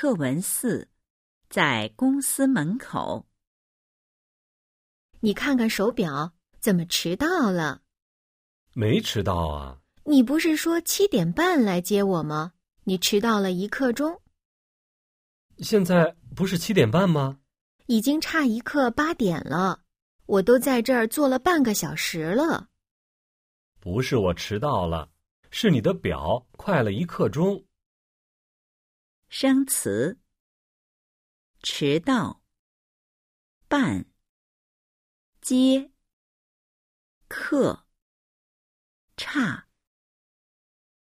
课文四，在公司门口。你看看手表，怎么迟到了？没迟到啊。你不是说七点半来接我吗？你迟到了一刻钟。现在不是七点半吗？已经差一刻八点了，我都在这儿坐了半个小时了。不是我迟到了，是你的表快了一刻钟。生词：迟到、半、接、客、差。